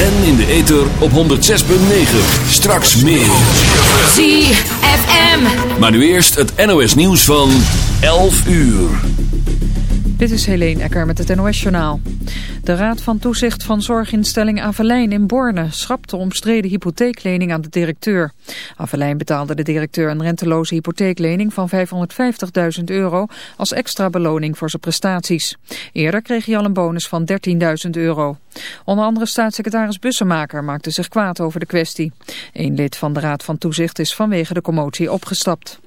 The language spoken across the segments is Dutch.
En in de ether op 106.9. Straks meer. ZFM. Maar nu eerst het NOS nieuws van 11 uur. Dit is Helene Ecker met het NOS-journaal. De Raad van Toezicht van Zorginstelling Avelijn in Borne schrapt de omstreden hypotheeklening aan de directeur. Avelijn betaalde de directeur een renteloze hypotheeklening van 550.000 euro als extra beloning voor zijn prestaties. Eerder kreeg hij al een bonus van 13.000 euro. Onder andere staatssecretaris Bussemaker maakte zich kwaad over de kwestie. Een lid van de Raad van Toezicht is vanwege de commotie opgestapt.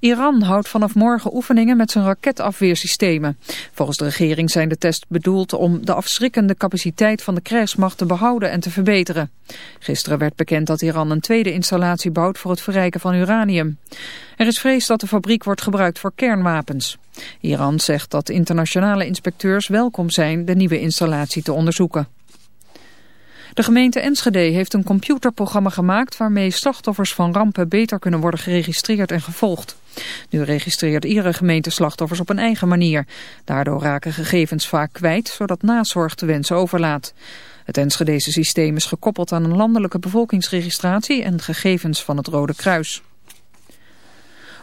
Iran houdt vanaf morgen oefeningen met zijn raketafweersystemen. Volgens de regering zijn de tests bedoeld om de afschrikkende capaciteit van de krijgsmacht te behouden en te verbeteren. Gisteren werd bekend dat Iran een tweede installatie bouwt voor het verrijken van uranium. Er is vrees dat de fabriek wordt gebruikt voor kernwapens. Iran zegt dat internationale inspecteurs welkom zijn de nieuwe installatie te onderzoeken. De gemeente Enschede heeft een computerprogramma gemaakt waarmee slachtoffers van rampen beter kunnen worden geregistreerd en gevolgd. Nu registreert iedere gemeente slachtoffers op een eigen manier. Daardoor raken gegevens vaak kwijt, zodat nazorg te wensen overlaat. Het Enschedese systeem is gekoppeld aan een landelijke bevolkingsregistratie en gegevens van het Rode Kruis.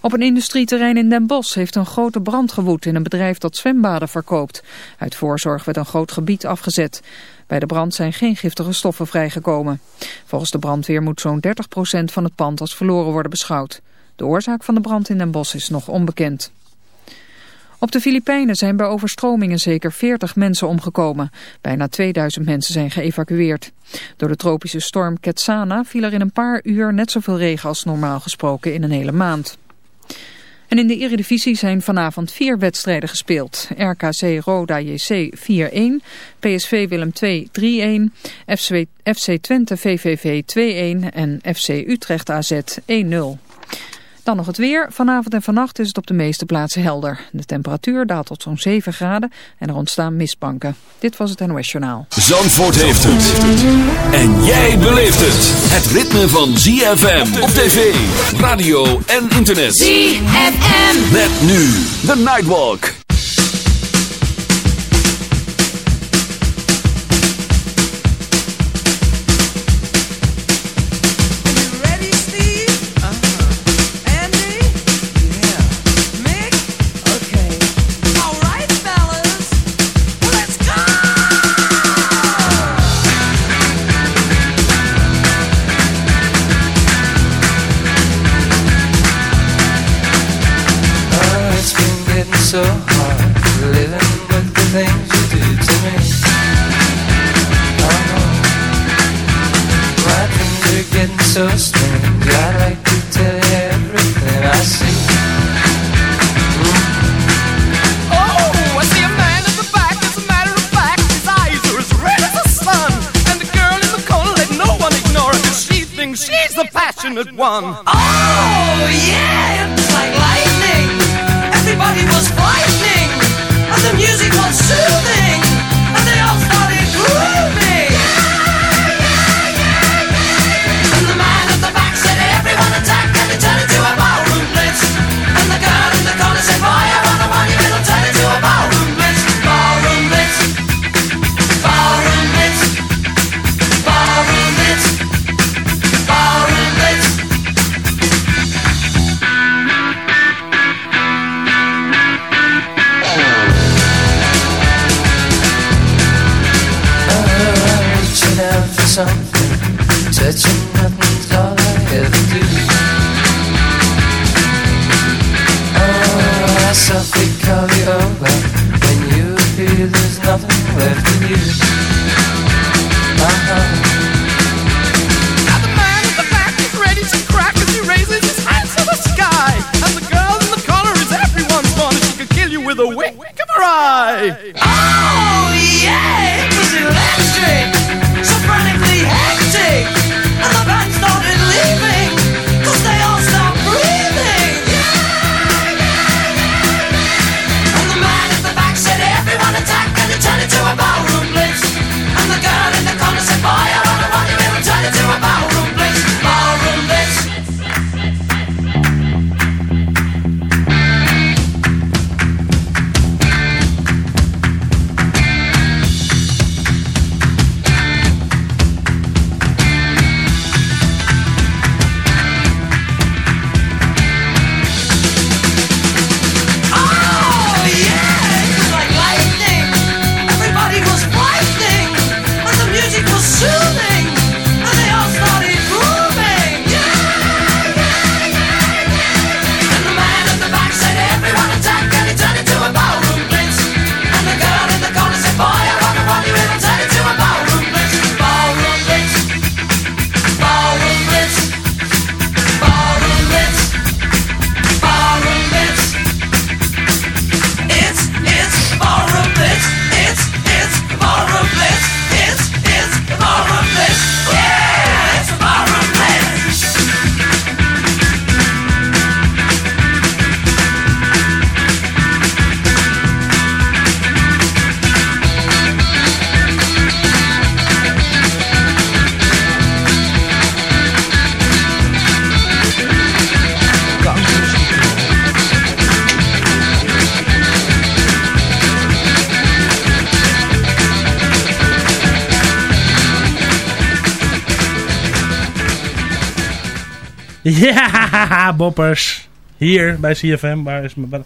Op een industrieterrein in Den Bosch heeft een grote brand gewoed in een bedrijf dat zwembaden verkoopt. Uit voorzorg werd een groot gebied afgezet. Bij de brand zijn geen giftige stoffen vrijgekomen. Volgens de brandweer moet zo'n 30% van het pand als verloren worden beschouwd. De oorzaak van de brand in Den Bosch is nog onbekend. Op de Filipijnen zijn bij overstromingen zeker 40 mensen omgekomen. Bijna 2000 mensen zijn geëvacueerd. Door de tropische storm Ketsana viel er in een paar uur net zoveel regen als normaal gesproken in een hele maand. En in de Eredivisie zijn vanavond vier wedstrijden gespeeld. RKC Roda JC 4-1, PSV Willem 2 3-1, FC, FC Twente VVV 2-1 en FC Utrecht AZ 1-0. Dan nog het weer. Vanavond en vannacht is het op de meeste plaatsen helder. De temperatuur daalt tot zo'n 7 graden en er ontstaan mistbanken. Dit was het NOS Journaal. Zandvoort heeft het. En jij beleeft het. Het ritme van ZFM op tv, radio en internet. ZFM. Met nu de Nightwalk. So hard living with the things you do to me. Oh, my things are getting so strange. I like to tell you everything I see. Oh, I see a man at the back. As a matter of fact, his eyes are as red as the sun. And the girl in the corner, let no one ignore her. 'cause she thinks she's the passionate one. Oh, yeah, it's like lightning. Frightening. And the music was soothing. With the raising just out of sight And the girl in the collar is everyone's gone you can kill you with a wink of her eye. Boppers. Hier bij CFM. Waar is mijn...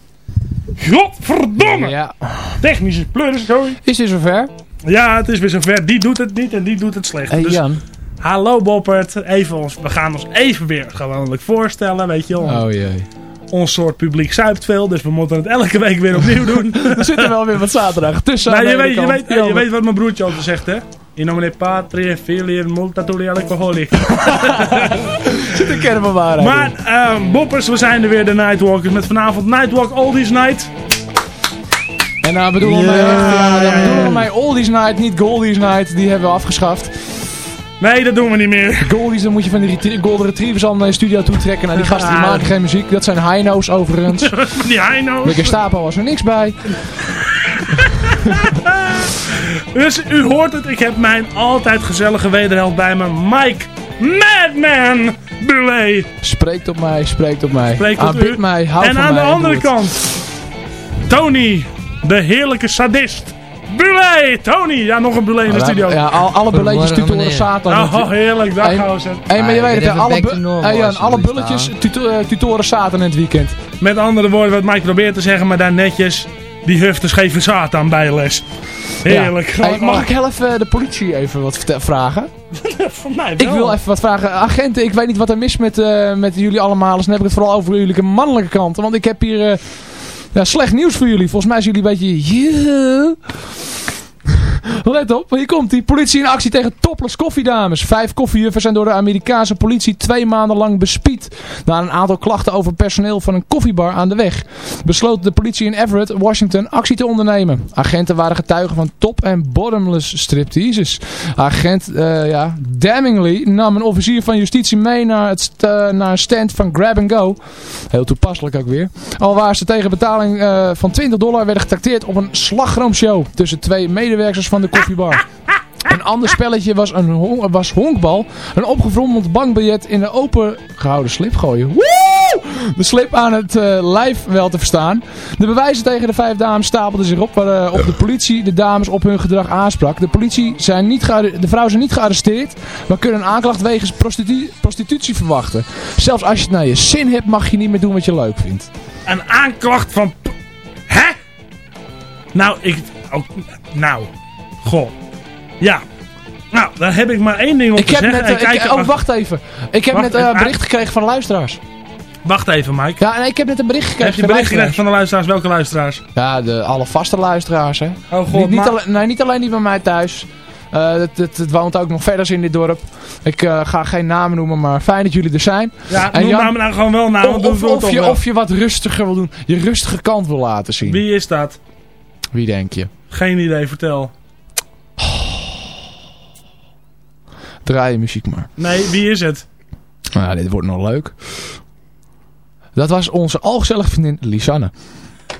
Godverdomme! Ja. Technische pleurs, sorry. Is dit zover? Ja, het is weer zover. Die doet het niet en die doet het slecht. Hey dus Jan. hallo Boppert. Even ons, we gaan ons even weer gewoonlijk voorstellen. Weet je wel. Oh jee. Ons soort publiek zuipt veel. Dus we moeten het elke week weer opnieuw doen. Er zit er wel weer wat zaterdag tussen. nou, je, weet, je, weet, je weet wat mijn broertje altijd zegt, hè? In nomine patria filier multatuli alcoholic. zit een kern van waarheid Maar, ehm, boppers, we zijn er weer, de Nightwalkers. Met vanavond Nightwalk Oldies Night. En nou bedoelen we Ja, mij, echt, ja, ja, dan ja. bedoelen we mij Oldies Night, niet Goldies Night. Die hebben we afgeschaft. Nee, dat doen we niet meer. Goldies, dan moet je van die retrie- golden retrievers al naar je studio toe trekken. Nou, die gasten die Ja. maken geen muziek. Dat zijn Heino's overigens. Die Heino's. De Gestapo was er niks bij. Dus u hoort het, ik heb mijn altijd gezellige wederhelft bij me, Mike Madman Bulet. Spreekt op mij, spreekt op mij. Spreekt Aanbid u. mij, hou En van aan mij. de andere kant, Tony, de heerlijke sadist. Bulet, Tony. Ja, nog een Bulet in de studio. Ja, al, alle Goedemorgen, tutoren. Satan. Oh, heerlijk, dag Hey, gozer. Hey, maar je weet het, alle, hey, Jan, alle bulletjes tutoren Satan in het weekend. Met andere woorden, wat Mike probeert te zeggen, maar daar netjes, die hufters geven Satan bij les. Heerlijk. Ja. Hey, mag ik heel even de politie even wat vragen? van mij Ik wel. wil even wat vragen. Agenten, ik weet niet wat er mis met, eh, met jullie allemaal. Dus dan heb ik het vooral over jullie mannelijke kant. Want ik heb hier eh, ja, slecht nieuws voor jullie. Volgens mij zijn jullie een beetje... Yeah. Let op, hier komt die politie in actie tegen topless koffiedames. Vijf koffiejuffers zijn door de Amerikaanse politie twee maanden lang bespied. Na een aantal klachten over personeel van een koffiebar aan de weg. Besloot de politie in Everett, Washington, actie te ondernemen. Agenten waren getuigen van top- en bottomless stripteases. Agent, eh, ja, Damningly nam een officier van justitie mee naar, het eh, naar een stand van Grab and Go. Heel toepasselijk ook weer. Alwaar ze tegen betaling eh, van 20 dollar werden getrakteerd op een slagroomshow tussen twee medewerkers van de koffiebar. Een ander spelletje was, een was honkbal. Een opgevrommeld bankbiljet in een open gehouden slip gooien. De slip aan het eh, lijf wel te verstaan. De bewijzen tegen de vijf dames stapelden zich op waarop de politie de dames op hun gedrag aansprak. De, politie zijn niet de vrouw zijn niet gearresteerd, maar kunnen een aanklacht wegens prostitu- prostitutie verwachten. Zelfs als je het naar je zin hebt, mag je niet meer doen wat je leuk vindt. Een aanklacht van... Hè? Nou, ik... Nou. Goh. Ja. Nou, daar heb ik maar één ding op Ik te heb zeggen. net, eh, ik- kijk, oh, ach, wacht even. Ik heb Wacht, net eh, eh, een bericht gekregen van de luisteraars. wacht even, Mike. Ja, en ik heb net een bericht gekregen heb je de bericht gekregen van de luisteraars? Welke luisteraars? Ja, de, alle vaste luisteraars, hè. Oh god, niet, niet, maar- alleen, nee, niet alleen die bij mij thuis. Eh, het, het, het woont ook nog verder in dit dorp. Ik eh, ga geen namen noemen, maar fijn dat jullie er zijn. Ja, En noem Jan- nou, nou gewoon wel namen. of, of, of, je, of je wat rustiger wil doen. Je rustige kant wil laten zien. Wie, Wie is dat? denk je? Geen idee, vertel. Draai je muziek maar. Nee, wie is het? Nou, dit wordt nog leuk. Dat was onze algezellige vriendin Lisanne.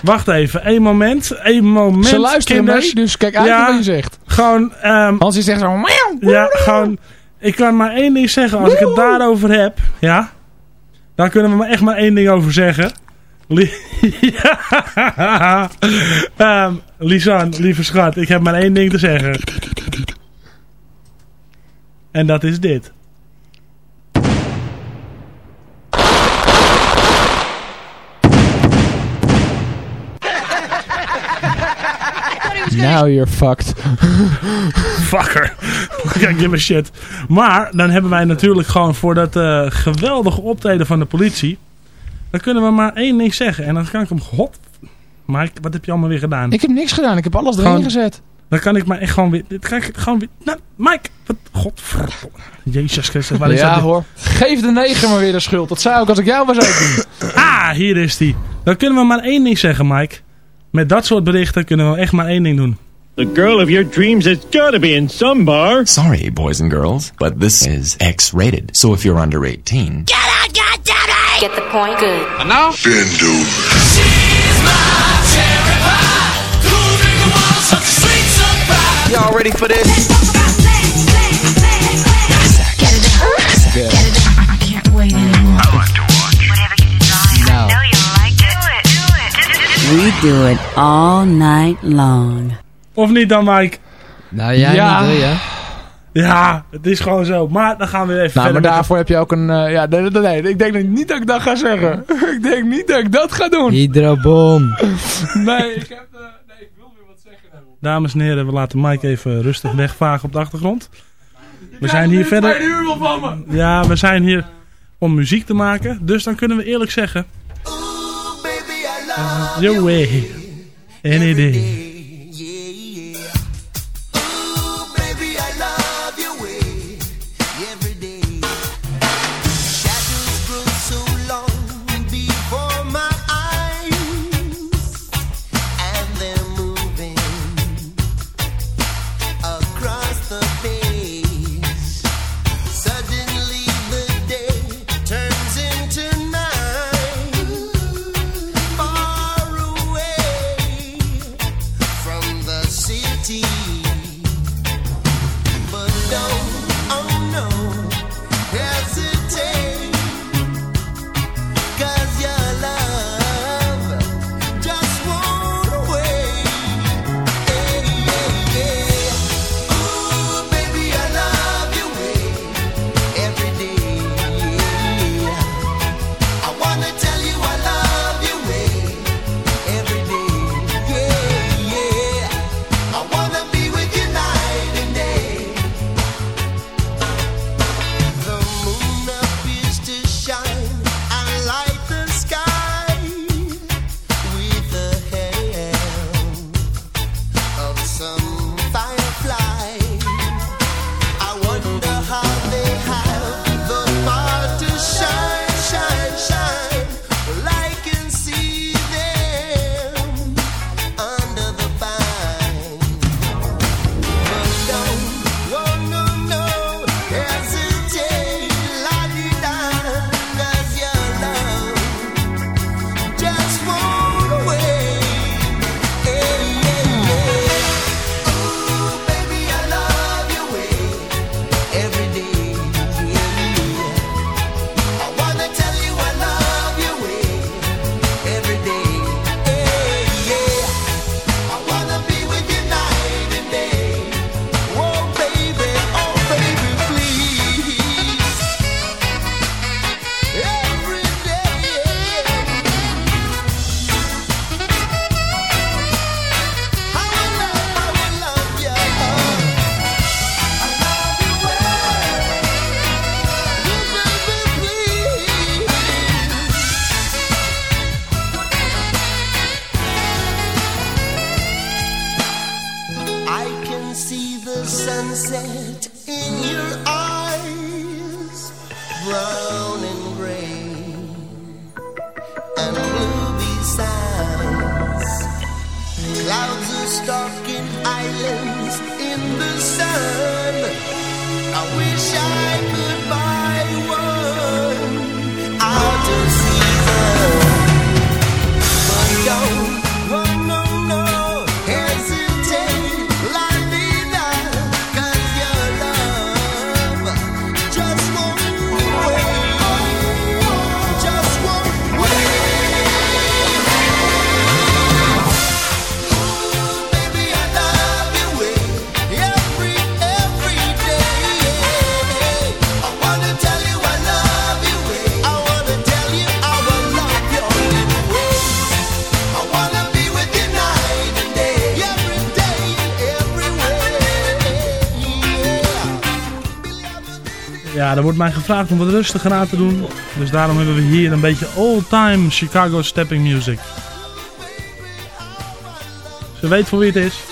Wacht even, één moment. Één moment, Ze luisteren mee, dus kijk uit Ja. wat je zegt. Gewoon, ehm, Als je zegt zo... ja, gewoon... Ik kan maar één ding zeggen. Als ik het daarover heb, ja... Dan kunnen we maar echt maar één ding over zeggen. Li ja. Ehm, Lisanne, lieve schat, ik heb maar één ding te zeggen. En dat is dit. Now you're fucked. Fucker. Kijk, give a shit. Maar dan hebben wij natuurlijk gewoon voor dat eh, geweldige optreden van de politie. Dan kunnen we maar één ding zeggen. En dan kan ik hem. God. Mike, wat heb je allemaal weer gedaan? Ik heb niks gedaan, ik heb alles erin gezet. Dan kan ik maar echt gewoon weer. Dit kan ik gewoon weer. Nou, Mike, wat. Godverdomme. Jezus Christus, waar is ja dat? hoor. Geef de neger maar weer de schuld. Dat zou ik als ik jou was ook doen. Ah, hier is die. Dan kunnen we maar één ding zeggen, Mike. Met dat soort berichten kunnen we echt maar één ding doen. The girl of your dreams has got to be in some bar. Sorry, boys and girls, but this is X-rated. So if you're under 18, Get the point? Good. Y'all ready for this? Nou, We do it all night long. Of niet dan, Mike? nou jij Ja. niet wil je? Ja, het is gewoon zo. Maar dan gaan we weer even Nou, verder. maar met daarvoor heb je ook een... eh, ja, nee, nee, nee, ik denk niet dat ik dat ga zeggen. ik denk niet dat ik dat ga doen. Hydrobom. Nee, ik heb... eh, nee, ik wil weer wat zeggen. Dames en heren, we laten Mike even rustig wegvagen op de achtergrond. We zijn hier verder. Ja, we zijn hier om muziek te maken. Dus dan kunnen we eerlijk zeggen. Your way. Any day. wish I Er wordt mij gevraagd om wat rustiger aan te doen. Dus daarom hebben we hier een beetje all-time Chicago stepping music. Ze weet voor wie het is.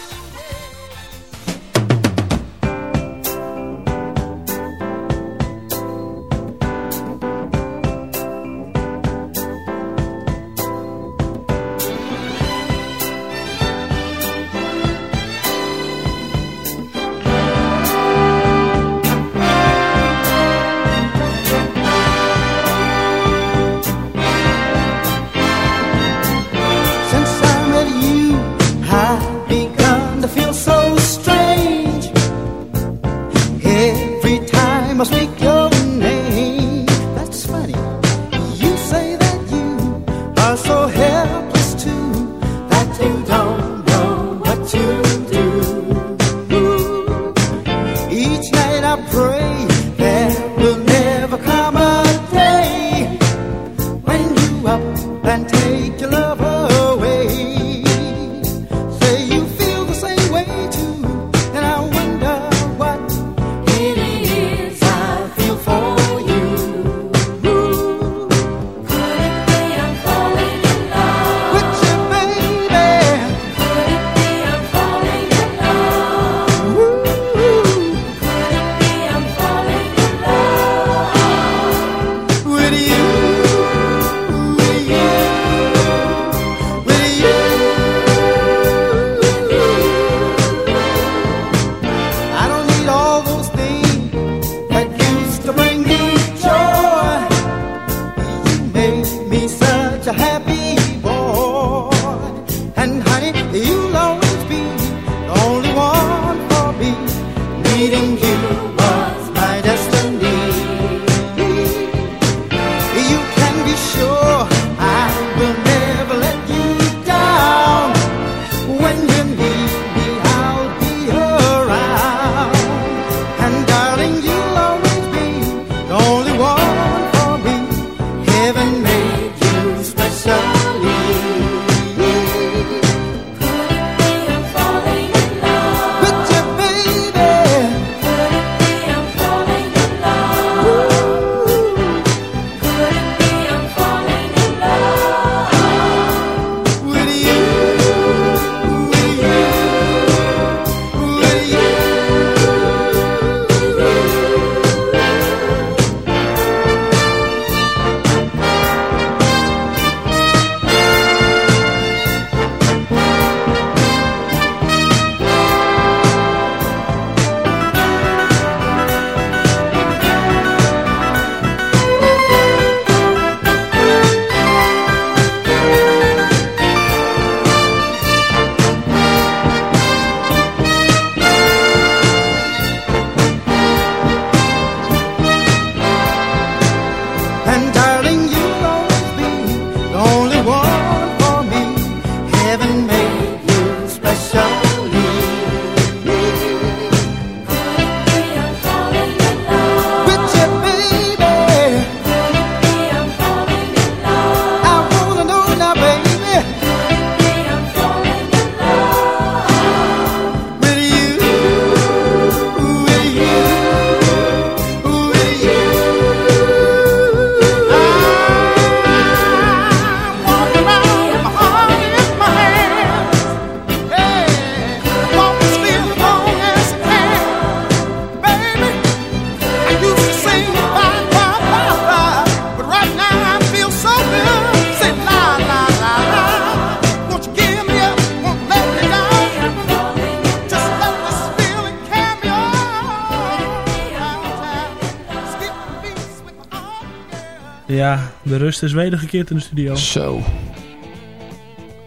De rust is wedergekeerd in de studio. Zo.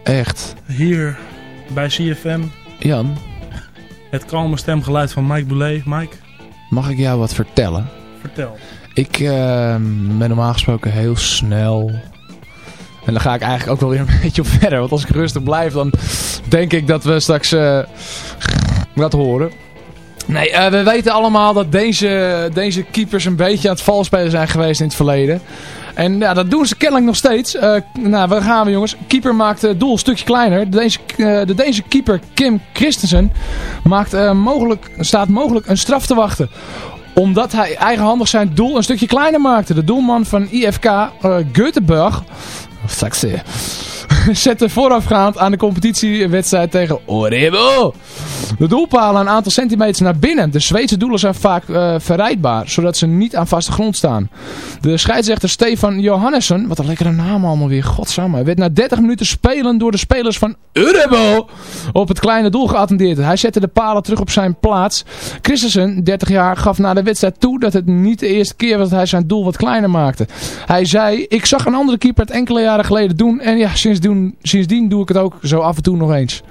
Echt. Hier bij CFM. Jan, Het kalme stemgeluid van Mike Boulet. Mike, mag ik jou wat vertellen? vertel. Ik eh, ben normaal gesproken heel snel. En dan ga ik eigenlijk ook wel weer een beetje op verder. Want als ik rustig blijf, dan denk ik dat we straks eh dat horen. Nee, eh, we weten allemaal dat deze, deze keepers een beetje aan het valspelen zijn geweest in het verleden. En ja, dat doen ze kennelijk nog steeds. Eh, nou, waar gaan we jongens? Keeper maakt het doel een stukje kleiner. De Deense, eh, de keeper Kim Christensen maakt, eh, mogelijk, staat mogelijk een straf te wachten omdat hij eigenhandig zijn doel een stukje kleiner maakte. De doelman van IFK Göteborg, sexy, zette voorafgaand aan de competitiewedstrijd tegen Orebo. De doelpalen een aantal centimeters naar binnen. De Zweedse doelen zijn vaak uh, verrijdbaar, zodat ze niet aan vaste grond staan. De scheidsrechter Stefan Johannesson, wat een lekkere naam allemaal weer, godsamme, werd na 30 minuten spelen door de spelers van Urebo op het kleine doel geattendeerd. Hij zette de palen terug op zijn plaats. Christensen, 30 jaar, gaf na de wedstrijd toe dat het niet de eerste keer was dat hij zijn doel wat kleiner maakte. Hij zei, ik zag een andere keeper het enkele jaren geleden doen en ja, sindsdien, sindsdien doe ik het ook zo af en toe nog eens.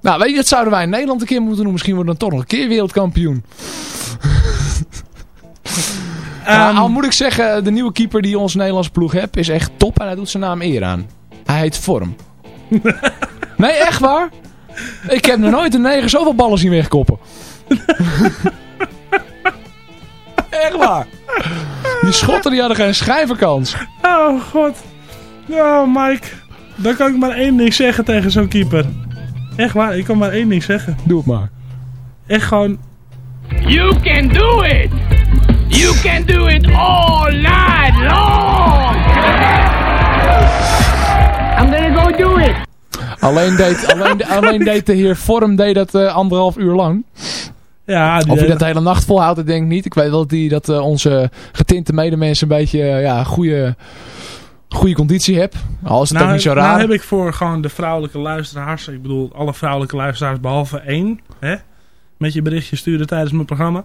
Nou, weet je, dat zouden wij in Nederland een keer moeten doen. Misschien worden we dan toch nog een keer wereldkampioen. Maar al moet ik zeggen, de nieuwe keeper die onze Nederlandse ploeg heeft, is echt top en hij doet zijn naam eer aan. Hij heet Vorm. nee, echt waar? Ik heb nog nooit een negen zoveel ballen zien wegkoppen. echt waar. Die schotten die hadden geen schijvenkans. Oh god. Oh Mike. Dan kan ik maar één ding zeggen tegen zo'n keeper. Echt waar, ik kan maar één ding zeggen. Doe het maar. Echt gewoon... You can do it! You can do it all night long! I'm gonna go do it! Alleen deed, alleen, alleen deed de heer Vorm deed dat uh, anderhalf uur lang. Ja, of hij dat de hele nacht volhoudt, dat denk ik niet. Ik weet wel dat, die, dat uh, onze getinte medemensen een beetje uh, ja, goede, goede conditie heb. Al is het nou, ook niet zo raar. Nou heb ik voor gewoon de vrouwelijke luisteraars, ik bedoel alle vrouwelijke luisteraars behalve één, hè, met je berichtje sturen tijdens mijn programma.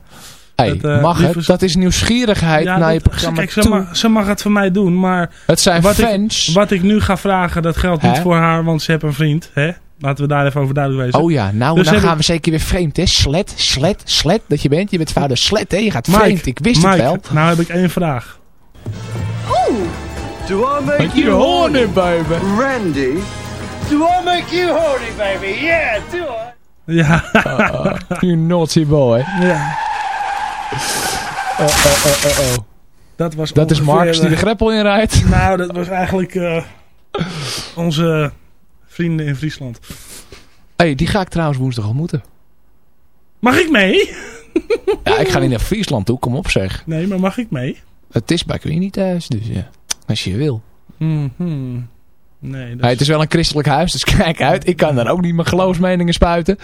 Hey, dat, uh, mag het? Dat is nieuwsgierigheid ja, naar dat, je programma kijk, ze, mag, ze mag het voor mij doen, maar... Het zijn wat fans. Ik, wat ik nu ga vragen, dat geldt niet voor haar, want ze heeft een vriend. Hè? Laten we daar even over duidelijk wezen. Oh ja, nou, dus nou gaan ik... we zeker weer vreemd, hè? Slet, slet, slet, dat je bent. Je bent vader slet, hè? Je gaat Mike, vreemd, ik wist Mike, het wel. nou heb ik één vraag. Ooh, do I make, make you horny, baby? Randy, do I make you horny, baby? Yeah, do I? Ja. uh, you naughty boy. Ja. Uh, uh, uh, uh, Dat, was dat is Marcus die de greppel inrijdt. Nou, dat was eigenlijk uh, onze vrienden in Friesland. Hé, hey, die ga ik trouwens woensdag ontmoeten. Mag ik mee? ja, ik ga niet naar Friesland toe, kom op zeg. Nee, maar mag ik mee? Het is bij Queenie thuis, dus ja. Als je wil. Mm -hmm. Nee, dat hey, het is wel een christelijk huis, dus kijk uit. Ik kan daar ook niet mijn geloofsmeningen spuiten.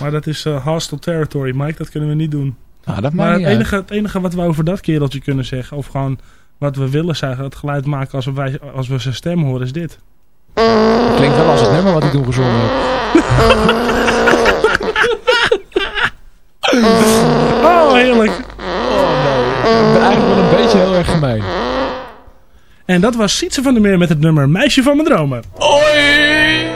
Maar dat is uh, hostile territory, Mike. Dat kunnen we niet doen. Nou, dat maar het enige, het enige wat we over dat kereltje kunnen zeggen, of gewoon wat we willen zeggen, het geluid maken als we, als we zijn stem horen, is dit. Klinkt wel als het nummer wat ik toen gezongen heb. oh, heerlijk. Oh nee, ik ben eigenlijk wel een beetje heel erg gemeen. En dat was Sietse van der Meer met het nummer Meisje van mijn dromen. Oi!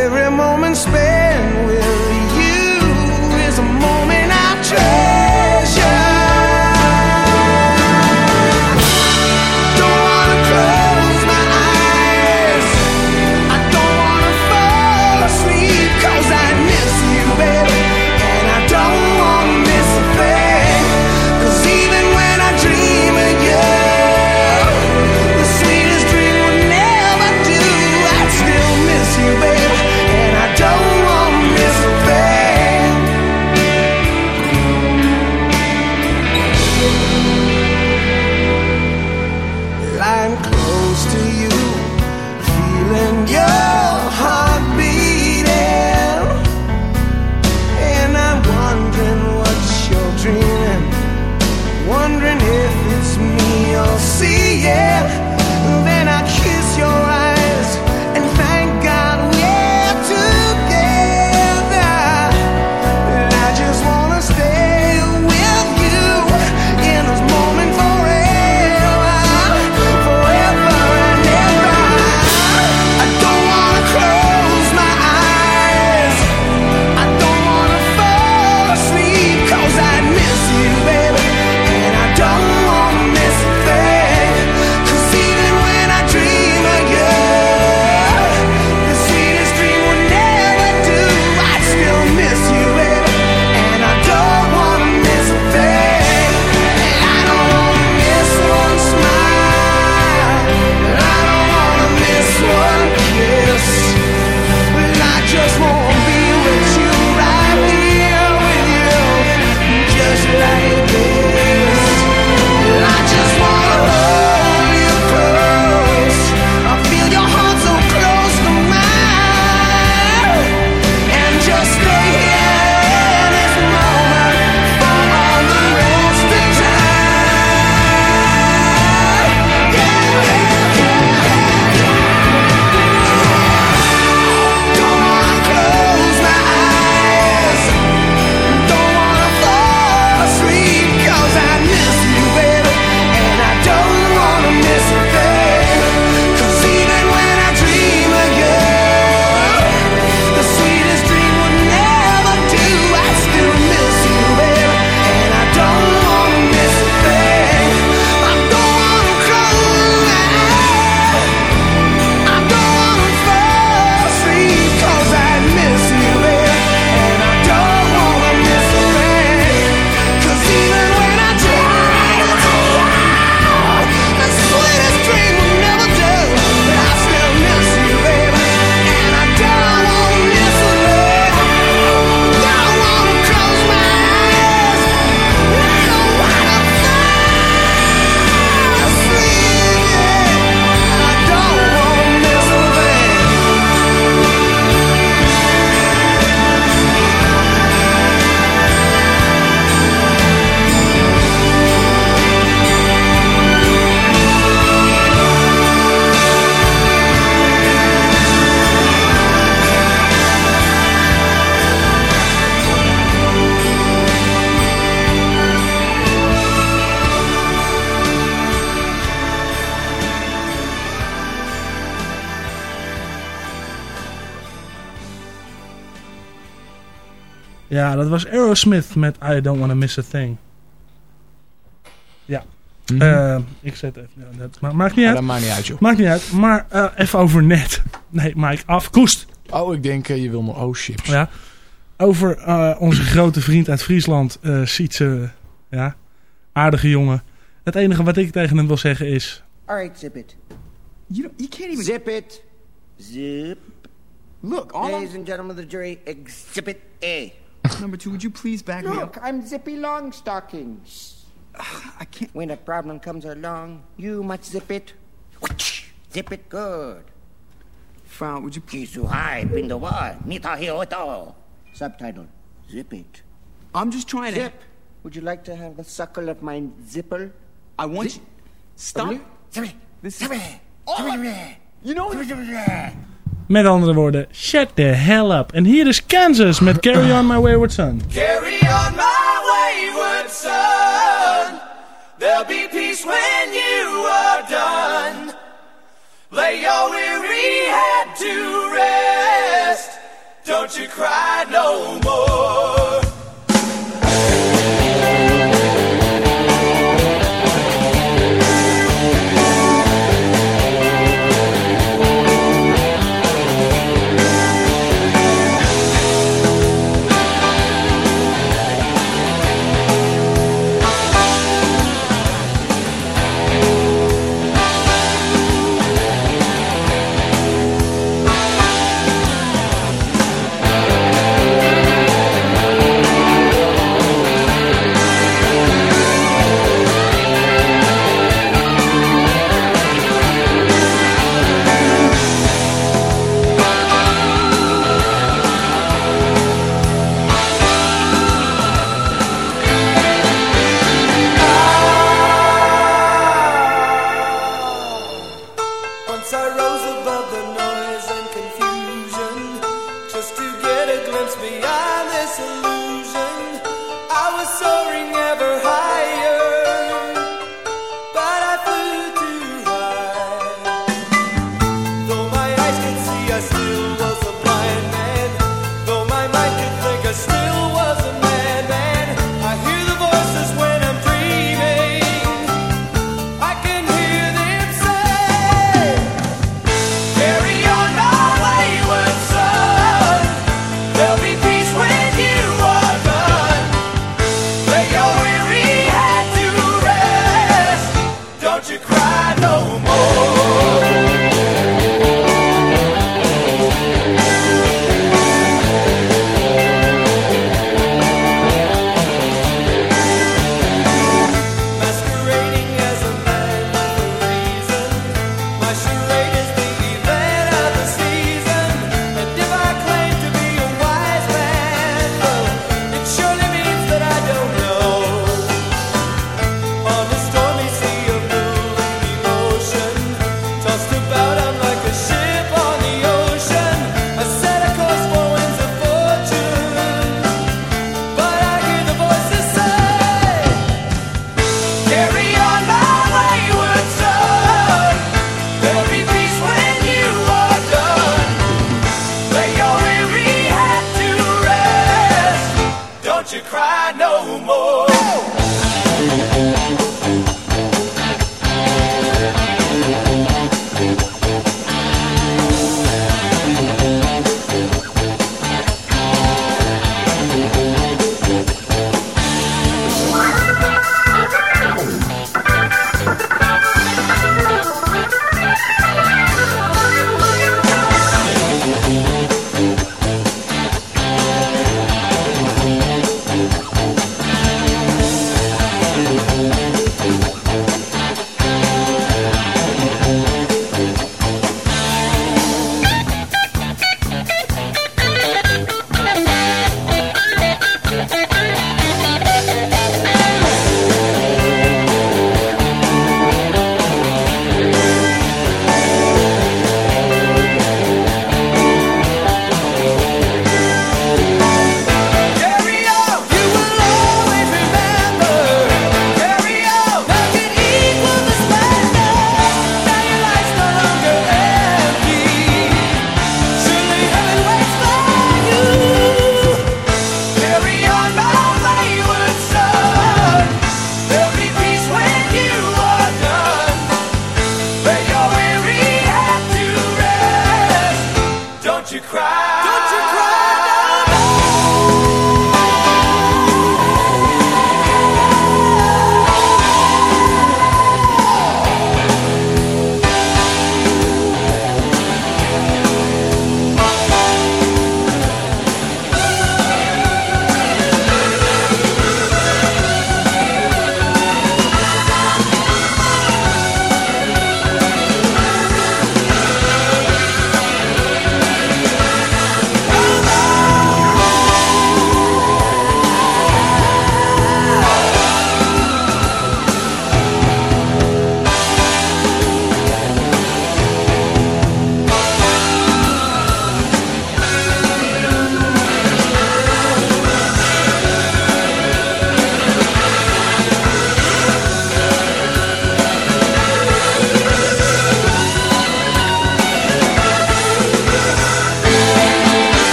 every moment spent with you is a moment I treasure. Ja, dat was Aerosmith met I Don't Wanna Miss a Thing. Ja. Mhm. Eh, ik zet even... ja, dat ma- maakt niet Ja, uit. dat maakt niet uit, joh. Maakt niet uit. Maar eh, even over net. Nee, Mike, af. Koest. Oh, ik denk, eh, je wil me... Oh, chips. Ja. Over eh, onze grote vriend uit Friesland, eh Sietse. Ja. Aardige jongen. Het enige wat ik tegen hem wil zeggen is... All right, zip it. You don't, you can't even zip it. Zip. Look, all ladies and gentlemen of the jury, exhibit A. Number two, would you please back me up? I'm Zippy Longstockings. I can't. When a problem comes along, you must zip it. Zip it good. Frau, would you please? Kisu hai pindawa nita hioto. Subtitle: Zip it. I'm just trying to. Zip. Would you like to have the suckle of my zipper? I want you. Stop. Zip it. This is. Oh! You know. Met andere woorden, shut the hell up. En hier is Kansas met Carry On My Wayward Son. Carry on my wayward son. There'll be peace when you are done. Lay your weary head to rest. Don't you cry no more.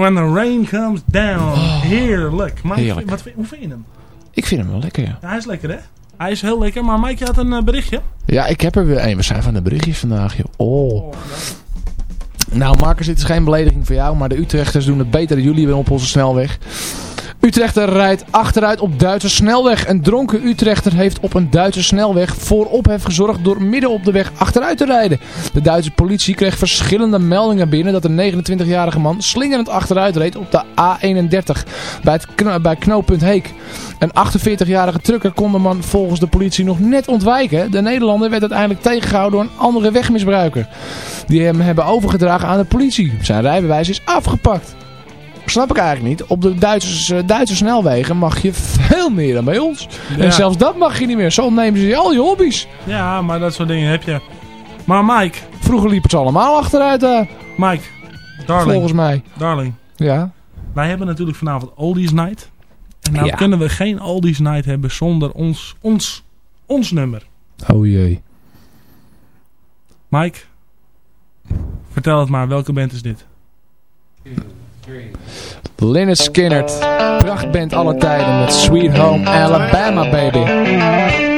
When the Rain Comes Down. Heerlijk. Maar Heerlijk. Wat, vind- hoe vind je hem? Ik vind hem wel lekker, ja. Ja, hij is lekker, hè? Hij is heel lekker, maar Mike, je had een eh, berichtje. Ja, ik heb er weer een. We zijn van de berichtjes vandaag, joh. Oh. Nou, Marcus, dit is geen belediging voor jou, maar de Utrechters doen het beter dan jullie weer op onze snelweg. Utrechter rijdt achteruit op Duitse snelweg. Een dronken Utrechter heeft op een Duitse snelweg voor ophef gezorgd door midden op de weg achteruit te rijden. De Duitse politie kreeg verschillende meldingen binnen dat een 29-jarige man slingerend achteruit reed op de A31 bij, het bij knooppunt Heek. Een 48-jarige trucker kon de man volgens de politie nog net ontwijken. De Nederlander werd uiteindelijk tegengehouden door een andere wegmisbruiker. Die hem hebben overgedragen aan de politie. Zijn rijbewijs is afgepakt. Snap ik eigenlijk niet. Op de Duitse, eh, Duitse snelwegen mag je veel meer dan bij ons. Ja. En zelfs dat mag je niet meer. Zo nemen ze je al je hobby's. Ja, maar dat soort dingen heb je. Maar Mike. Vroeger liepen ze allemaal achteruit daar. Mike. Darling. Volgens mij. Darling. Ja. Wij hebben natuurlijk vanavond Oldies Night. En nou Ja. kunnen we geen Oldies Night hebben zonder ons, ons, ons nummer. Oh jee. Mike. Vertel het maar, welke band is dit? Lynyrd Skynyrd. Prachtband alle tijden met Sweet Home Alabama baby.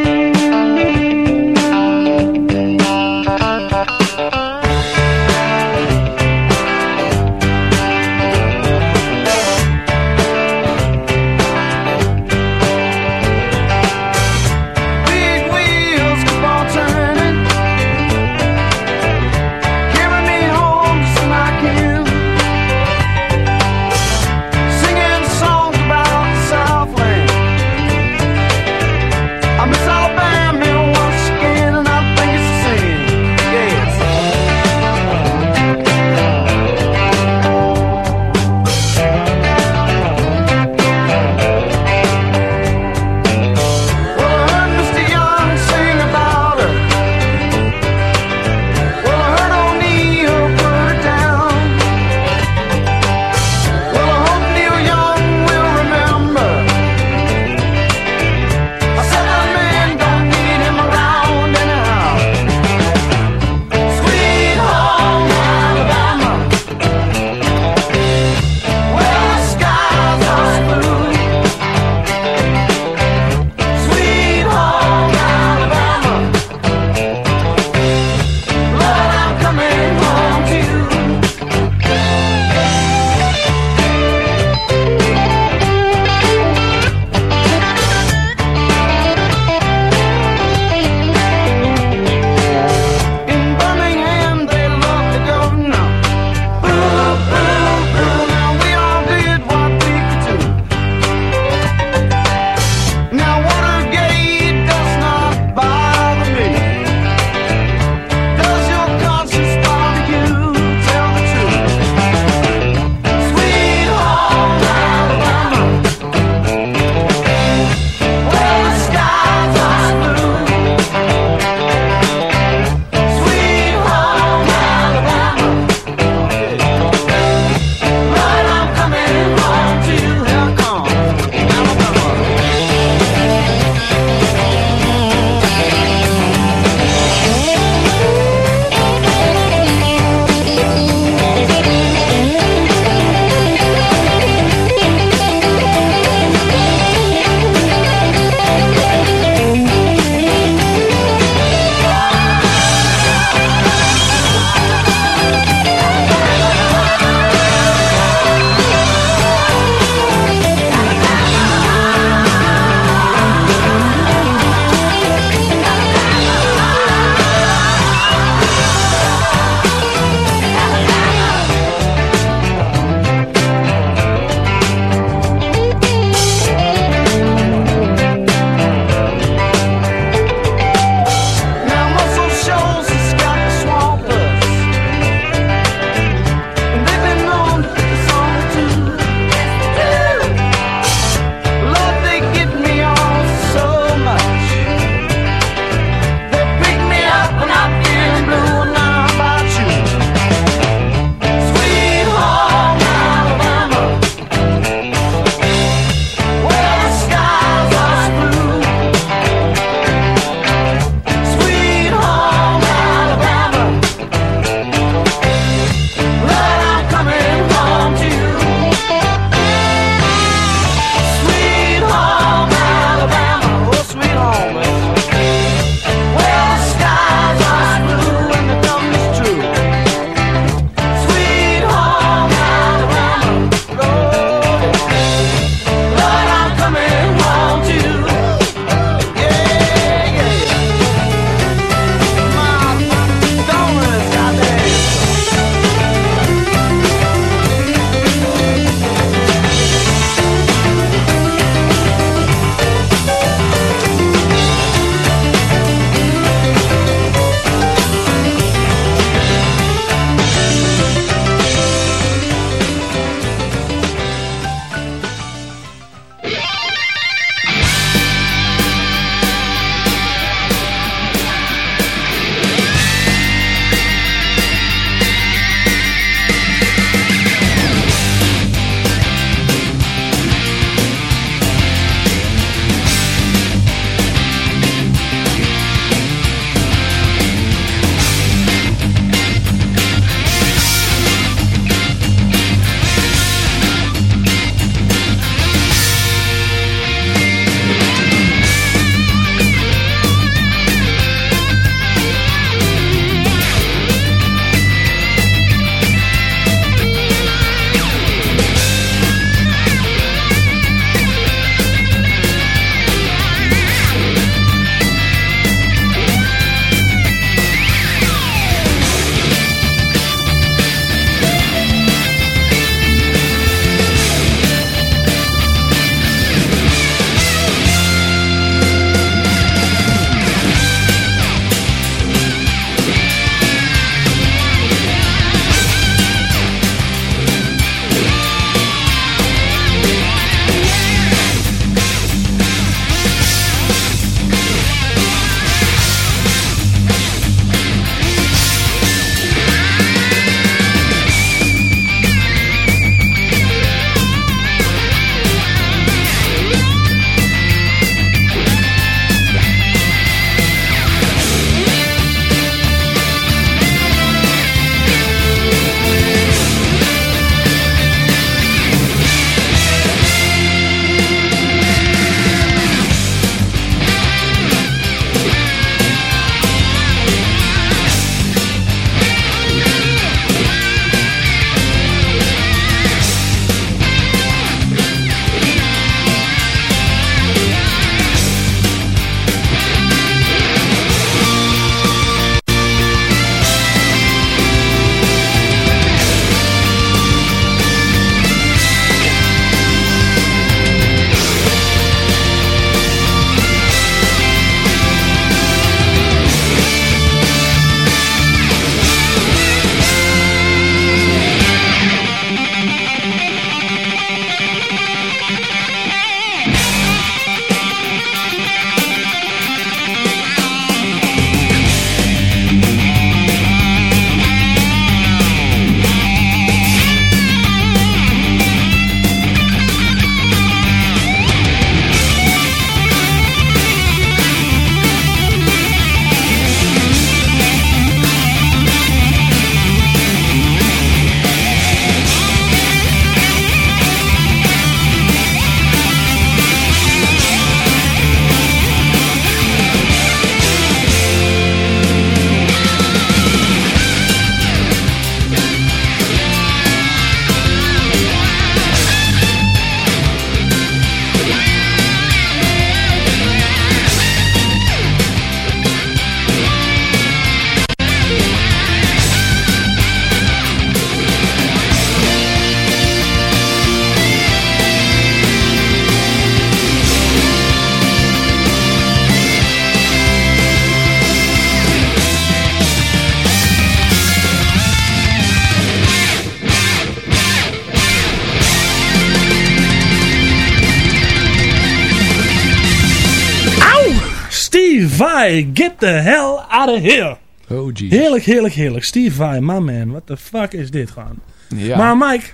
The hell out of here. Oh, jeez. Heerlijk, heerlijk, heerlijk. Steve Vai, my man. What the fuck is dit gewoon? Ja. Maar Mike,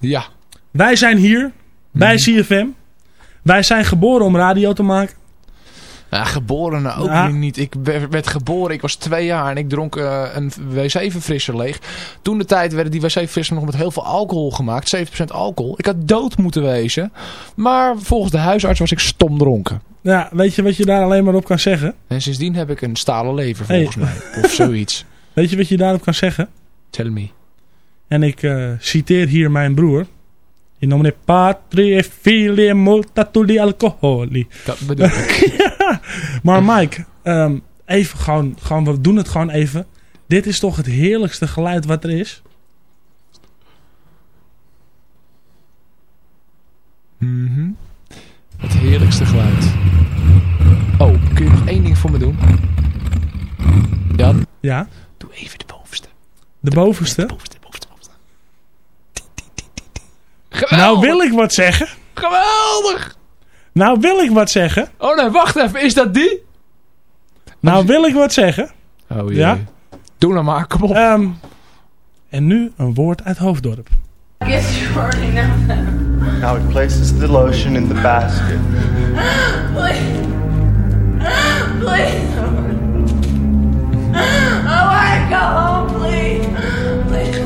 ja. wij zijn hier bij CFM. Wij zijn geboren om radio te maken. Ja, geboren nou ook Ja. niet. Ik werd geboren, ik was twee jaar en ik dronk eh, een wc-verfrisser leeg. Toen de tijd werden die wc-verfrisser nog met heel veel alcohol gemaakt. 7% alcohol. Ik had dood moeten wezen. Maar volgens de huisarts was ik stom dronken. Ja, weet je wat je daar alleen maar op kan zeggen? En sindsdien heb ik een stalen lever Hey. volgens mij. Of zoiets. Weet je wat je daarop kan zeggen? Tell me. En ik eh, citeer hier mijn broer. In nomine patri e fili e multatuli alcoholi. Dat bedoel ik. Ja, maar Mike, ehm, even gewoon, gewoon, we doen het gewoon even. Dit is toch het heerlijkste geluid wat er is? Mhm. Het heerlijkste geluid. Oh, kun je nog één ding voor me doen? Ja, Ja, doe even de bovenste. de bovenste. bovenste, bovenste, bovenste. Nou wil ik wat zeggen. Geweldig! Nou wil ik wat zeggen. Oh nee, wacht even. Is dat die? Nou wil ik wat zeggen. Oh jee. Ja? Doe nou maar, kom op. Ehm, en nu een woord uit Hoofddorp. Guess you're already know that. Now he places the lotion in the basket. Please. Please. I wanna go home, please. Please.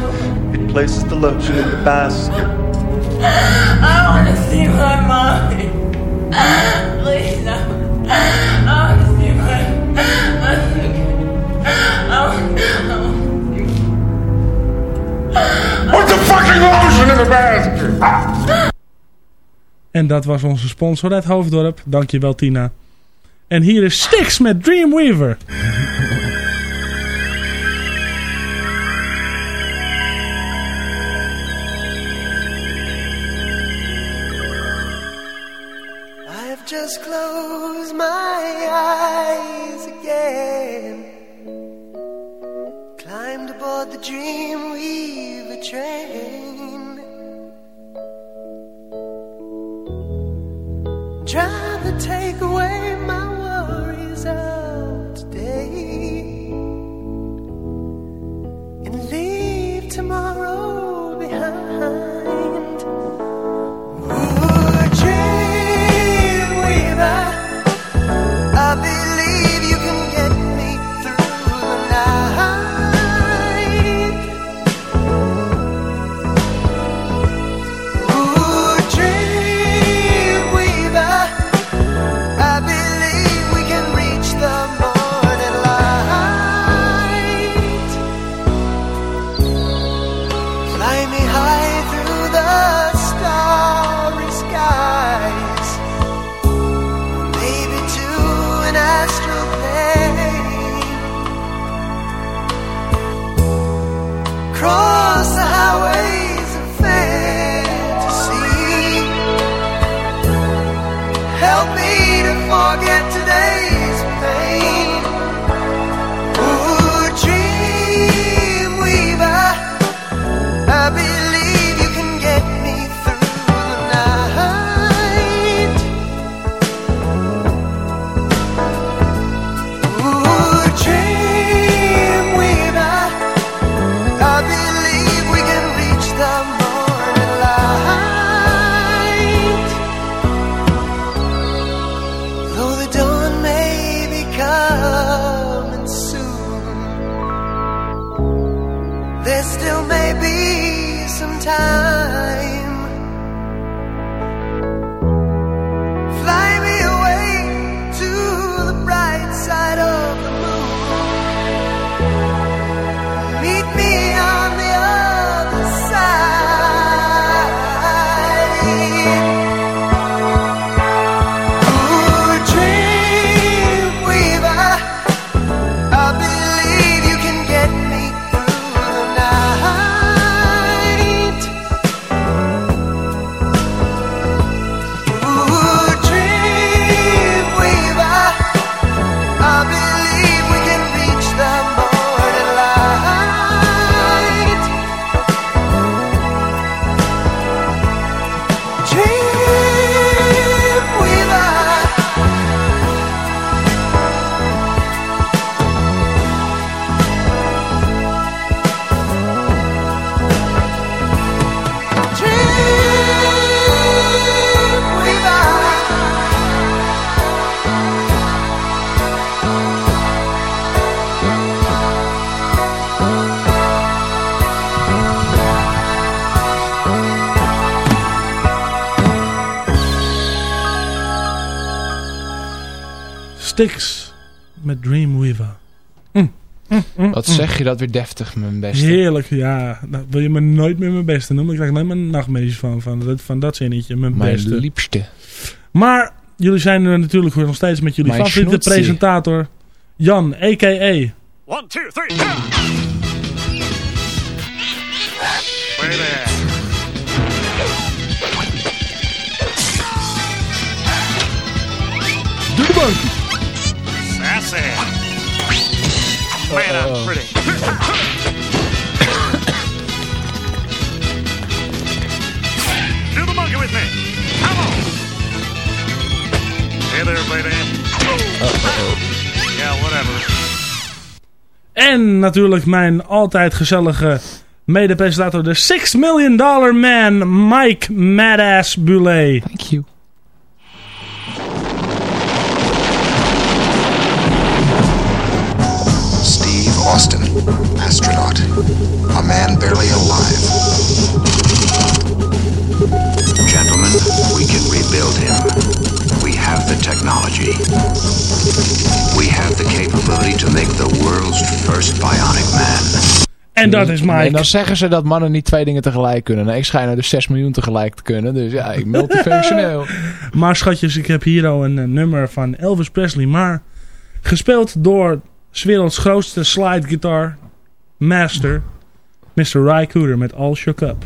He places the lotion in the basket. I wanna see my mommy. Please. I wanna see my. I wanna. Put the fucking lotion in the basket! En dat was onze sponsor uit Hoofddorp. Dankjewel Tina. En hier is Stix met Dreamweaver. Just close my eyes again. Climbed aboard the Dreamweaver train. Trying to take Styx met Dreamweaver. Mm, mm, mm, Wat mm. zeg je dat weer deftig, mijn beste. Heerlijk, ja. Nou, wil je me nooit meer mijn beste noemen? Ik krijg alleen maar nachtmerries van, van, dat, van dat zinnetje. Mijn, Mijn beste. liefste. Maar jullie zijn er natuurlijk nog steeds met jullie Mijn favoriete presentator. Jan, a.k.a. One, two, three, go! Way there. Doe de bank. Sassy. Man, I'm pretty. Do the monkey with me. Come on. Hey there, lady. Yeah, whatever. En natuurlijk mijn altijd gezellige mede-presentator, de 6 Million Dollar Man, Mike Madass Bulet. Thank you. Austin, astronaut. A man barely alive. Gentlemen, we can rebuild him. We have the technology. We have the capability to make the world's first bionic man. En dat is Mike. En dan zeggen ze dat mannen niet twee dingen tegelijk kunnen. Nou, ik schijn er dus 6 miljoen tegelijk te kunnen. Dus ja, ik multifunctioneel. Maar schatjes, ik heb hier al een, eh, nummer van Elvis Presley. Maar gespeeld door 's werelds grootste slide guitar master, Mr. Ry Cooder met All Shook Up.